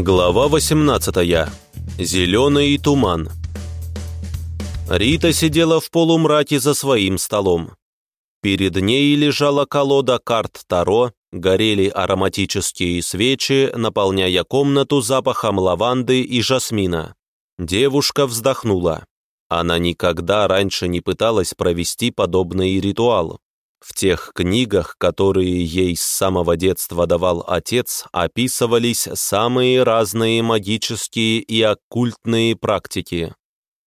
Глава 18. Зеленый туман. Рита сидела в полумраке за своим столом. Перед ней лежала колода карт Таро, горели ароматические свечи, наполняя комнату запахом лаванды и жасмина. Девушка вздохнула. Она никогда раньше не пыталась провести подобный ритуал. В тех книгах, которые ей с самого детства давал отец, описывались самые разные магические и оккультные практики.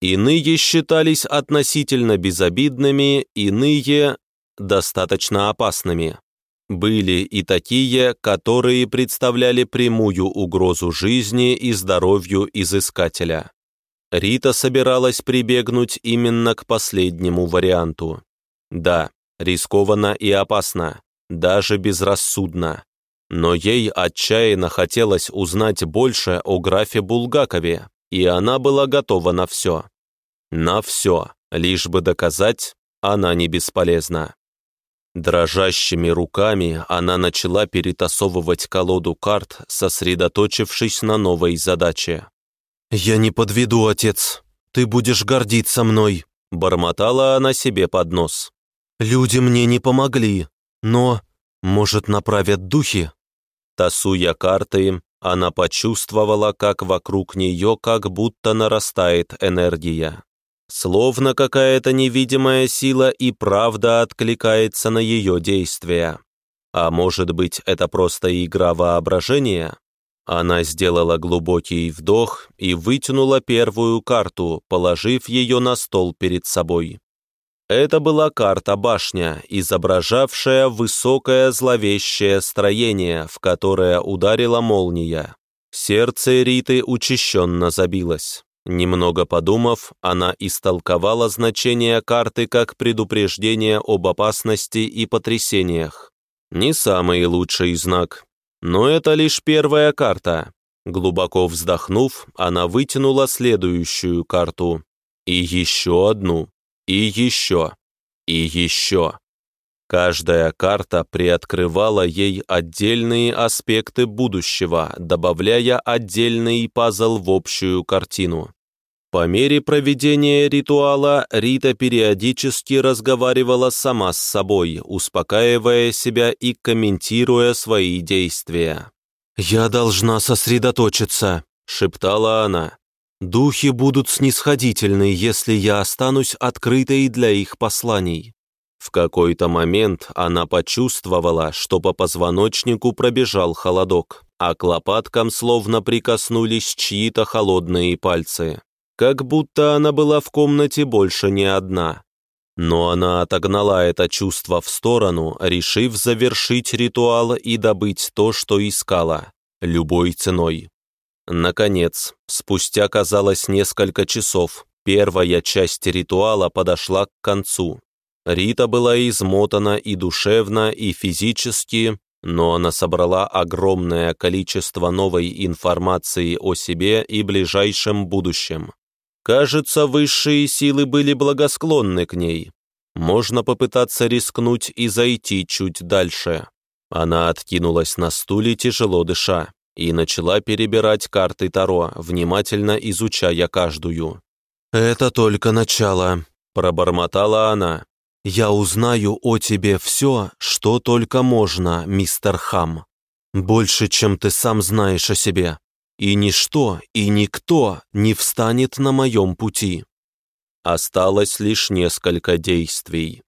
Иные считались относительно безобидными, иные – достаточно опасными. Были и такие, которые представляли прямую угрозу жизни и здоровью изыскателя. Рита собиралась прибегнуть именно к последнему варианту. Да, рискованно и опасно, даже безрассудно. Но ей отчаянно хотелось узнать больше о графе Булгакове, и она была готова на все. На все, лишь бы доказать, она не бесполезна. Дрожащими руками она начала перетасовывать колоду карт, сосредоточившись на новой задаче. «Я не подведу, отец. Ты будешь гордиться мной», — бормотала она себе под нос. Люди мне не помогли, но, может, направят духи? Тасуя карты, она почувствовала, как вокруг нее как будто нарастает энергия. Словно какая-то невидимая сила и правда откликается на ее действия. А может быть, это просто игра воображения? Она сделала глубокий вдох и вытянула первую карту, положив ее на стол перед собой. Это была карта-башня, изображавшая высокое зловещее строение, в которое ударила молния. Сердце Риты учащенно забилось. Немного подумав, она истолковала значение карты как предупреждение об опасности и потрясениях. Не самый лучший знак. Но это лишь первая карта. Глубоко вздохнув, она вытянула следующую карту. И еще одну. И еще. И еще. Каждая карта приоткрывала ей отдельные аспекты будущего, добавляя отдельный пазл в общую картину. По мере проведения ритуала Рита периодически разговаривала сама с собой, успокаивая себя и комментируя свои действия. «Я должна сосредоточиться», — шептала она. Духи будут снисходительны, если я останусь открытой для их посланий. В какой-то момент она почувствовала, что по позвоночнику пробежал холодок, а к лопаткам словно прикоснулись чьи-то холодные пальцы. Как будто она была в комнате больше не одна. Но она отогнала это чувство в сторону, решив завершить ритуал и добыть то, что искала, любой ценой. Наконец, спустя, казалось, несколько часов, первая часть ритуала подошла к концу. Рита была измотана и душевно, и физически, но она собрала огромное количество новой информации о себе и ближайшем будущем. Кажется, высшие силы были благосклонны к ней. Можно попытаться рискнуть и зайти чуть дальше. Она откинулась на стуле, тяжело дыша и начала перебирать карты Таро, внимательно изучая каждую. «Это только начало», — пробормотала она. «Я узнаю о тебе все, что только можно, мистер Хам. Больше, чем ты сам знаешь о себе. И ничто, и никто не встанет на моем пути». Осталось лишь несколько действий.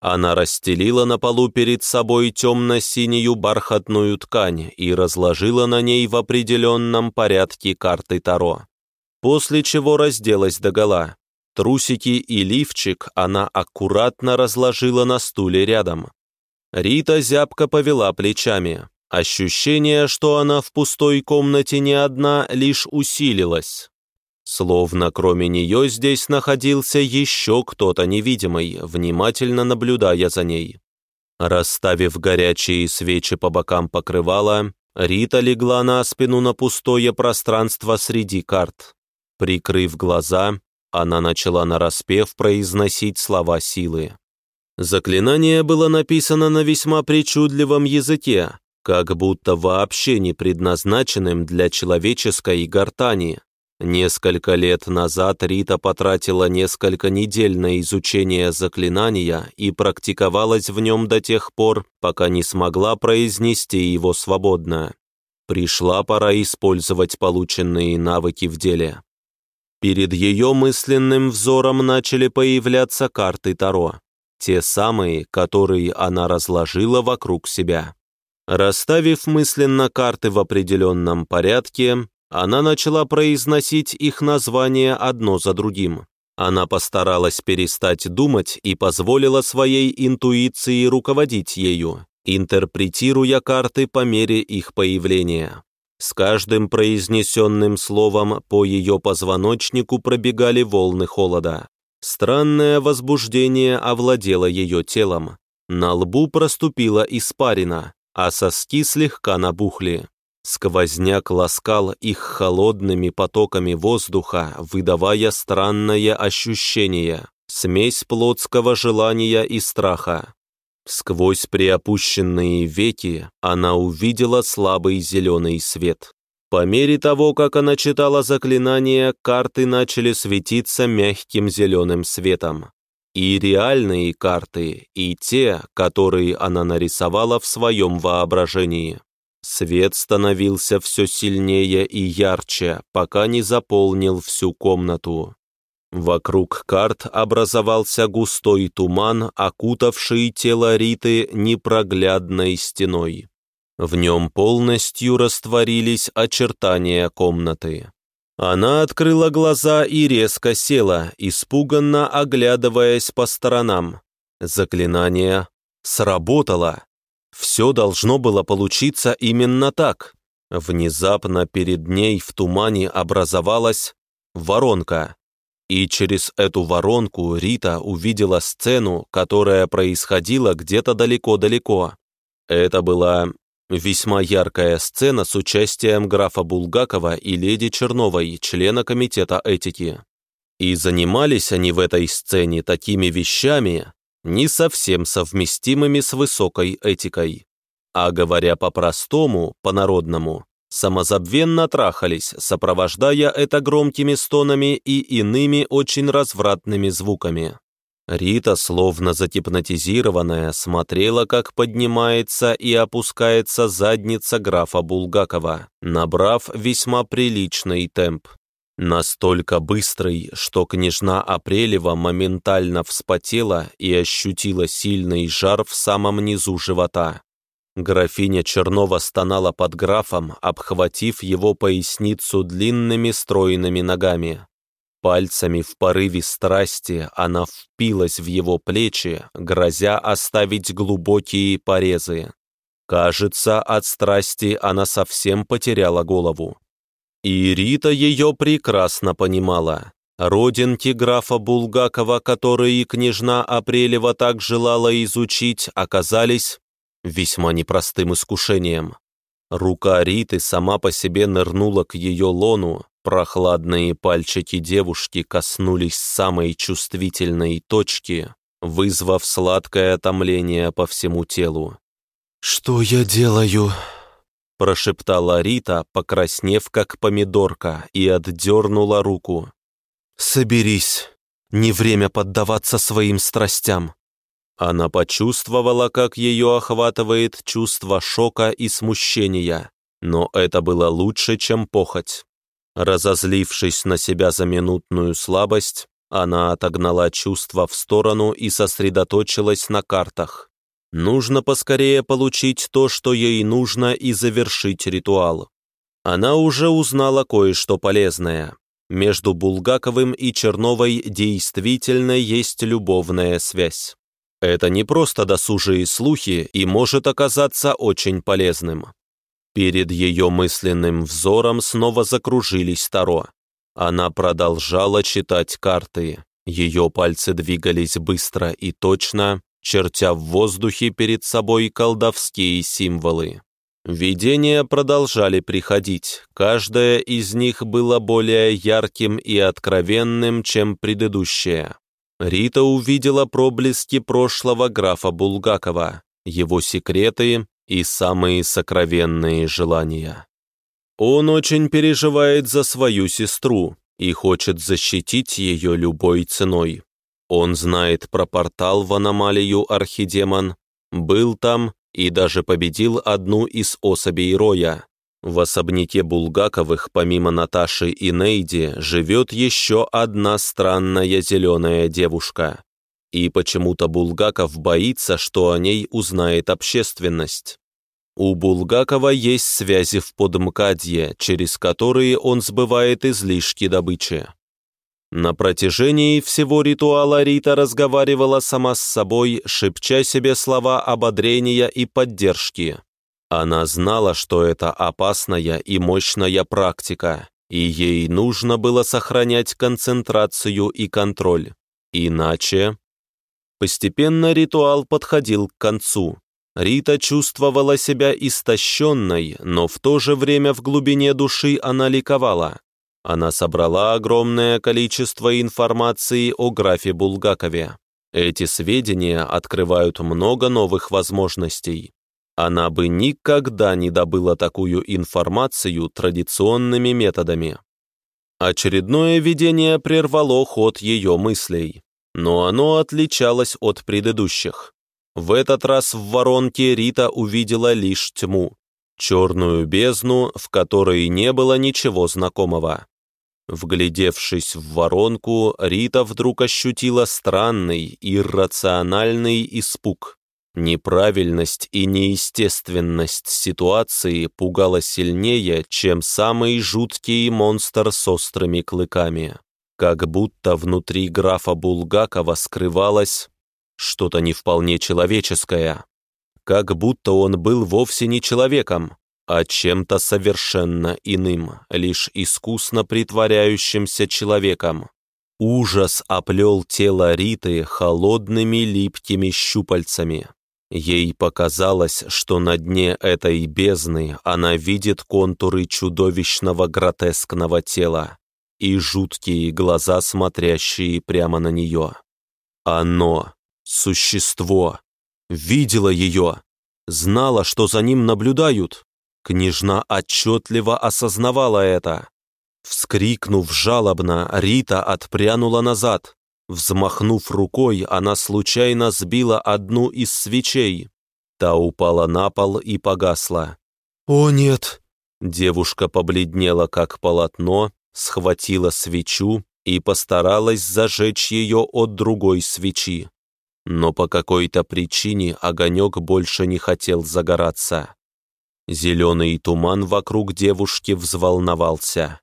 Она расстелила на полу перед собой темно-синюю бархатную ткань и разложила на ней в определенном порядке карты Таро. После чего разделась догола. Трусики и лифчик она аккуратно разложила на стуле рядом. Рита зябко повела плечами. Ощущение, что она в пустой комнате не одна, лишь усилилось. Словно кроме нее здесь находился еще кто-то невидимый, внимательно наблюдая за ней. Расставив горячие свечи по бокам покрывала, Рита легла на спину на пустое пространство среди карт. Прикрыв глаза, она начала нараспев произносить слова силы. Заклинание было написано на весьма причудливом языке, как будто вообще не предназначенным для человеческой гортани. Несколько лет назад Рита потратила несколько недель на изучение заклинания и практиковалась в нем до тех пор, пока не смогла произнести его свободно. Пришла пора использовать полученные навыки в деле. Перед ее мысленным взором начали появляться карты Таро, те самые, которые она разложила вокруг себя. Расставив мысленно карты в определенном порядке, она начала произносить их названия одно за другим. Она постаралась перестать думать и позволила своей интуиции руководить ею, интерпретируя карты по мере их появления. С каждым произнесенным словом по ее позвоночнику пробегали волны холода. Странное возбуждение овладело ее телом. На лбу проступила испарина, а соски слегка набухли. Сквозняк ласкал их холодными потоками воздуха, выдавая странное ощущение, смесь плотского желания и страха. Сквозь приопущенные веки она увидела слабый зеленый свет. По мере того, как она читала заклинания, карты начали светиться мягким зеленым светом. И реальные карты, и те, которые она нарисовала в своем воображении. Свет становился все сильнее и ярче, пока не заполнил всю комнату. Вокруг карт образовался густой туман, окутавший тело Риты непроглядной стеной. В нем полностью растворились очертания комнаты. Она открыла глаза и резко села, испуганно оглядываясь по сторонам. Заклинание сработало. Все должно было получиться именно так. Внезапно перед ней в тумане образовалась воронка. И через эту воронку Рита увидела сцену, которая происходила где-то далеко-далеко. Это была весьма яркая сцена с участием графа Булгакова и леди Черновой, члена комитета этики. И занимались они в этой сцене такими вещами, не совсем совместимыми с высокой этикой. А говоря по-простому, по-народному, самозабвенно трахались, сопровождая это громкими стонами и иными очень развратными звуками. Рита, словно загипнотизированная, смотрела, как поднимается и опускается задница графа Булгакова, набрав весьма приличный темп. Настолько быстрый, что княжна Апрелева моментально вспотела и ощутила сильный жар в самом низу живота. Графиня Чернова стонала под графом, обхватив его поясницу длинными стройными ногами. Пальцами в порыве страсти она впилась в его плечи, грозя оставить глубокие порезы. Кажется, от страсти она совсем потеряла голову. И Рита ее прекрасно понимала. Родинки графа Булгакова, которые княжна Апрелева так желала изучить, оказались весьма непростым искушением. Рука Риты сама по себе нырнула к ее лону, прохладные пальчики девушки коснулись самой чувствительной точки, вызвав сладкое томление по всему телу. «Что я делаю?» Прошептала Рита, покраснев как помидорка, и отдернула руку. «Соберись, не время поддаваться своим страстям». Она почувствовала, как ее охватывает чувство шока и смущения, но это было лучше, чем похоть. Разозлившись на себя за минутную слабость, она отогнала чувства в сторону и сосредоточилась на картах. Нужно поскорее получить то, что ей нужно, и завершить ритуал. Она уже узнала кое-что полезное. Между Булгаковым и Черновой действительно есть любовная связь. Это не просто досужие слухи и может оказаться очень полезным. Перед ее мысленным взором снова закружились Таро. Она продолжала читать карты. Ее пальцы двигались быстро и точно, чертя в воздухе перед собой колдовские символы. Видения продолжали приходить, каждое из них было более ярким и откровенным, чем предыдущее. Рита увидела проблески прошлого графа Булгакова, его секреты, и самые сокровенные желания. Он очень переживает за свою сестру и хочет защитить ее любой ценой. Он знает про портал в аномалию Архидемон, был там и даже победил одну из особей Роя. В особняке Булгаковых, помимо Наташи и Нейди, живет еще одна странная зеленая девушка. И почему-то Булгаков боится, что о ней узнает общественность. У Булгакова есть связи в Подмкадье, через которые он сбывает излишки добычи. На протяжении всего ритуала Рита разговаривала сама с собой, шепча себе слова ободрения и поддержки. Она знала, что это опасная и мощная практика, и ей нужно было сохранять концентрацию и контроль. Иначе... Постепенно ритуал подходил к концу. Рита чувствовала себя истощенной, но в то же время в глубине души она ликовала. Она собрала огромное количество информации о графе Булгакове. Эти сведения открывают много новых возможностей. Она бы никогда не добыла такую информацию традиционными методами. Очередное видение прервало ход ее мыслей, но оно отличалось от предыдущих. В этот раз в воронке Рита увидела лишь тьму, черную бездну, в которой не было ничего знакомого. Вглядевшись в воронку, Рита вдруг ощутила странный, иррациональный испуг. Неправильность и неестественность ситуации пугала сильнее, чем самый жуткий монстр с острыми клыками. Как будто внутри графа Булгакова скрывалось что-то не вполне человеческое. Как будто он был вовсе не человеком, а чем-то совершенно иным, лишь искусно притворяющимся человеком. Ужас оплел тело Риты холодными липкими щупальцами. Ей показалось, что на дне этой бездны она видит контуры чудовищного гротескного тела и жуткие глаза, смотрящие прямо на нее. Оно, существо, видело ее, знала, что за ним наблюдают. Княжна отчетливо осознавала это. Вскрикнув жалобно, Рита отпрянула назад. Взмахнув рукой, она случайно сбила одну из свечей. Та упала на пол и погасла. «О, нет!» Девушка побледнела, как полотно, схватила свечу и постаралась зажечь ее от другой свечи. Но по какой-то причине огонек больше не хотел загораться. Зеленый туман вокруг девушки взволновался.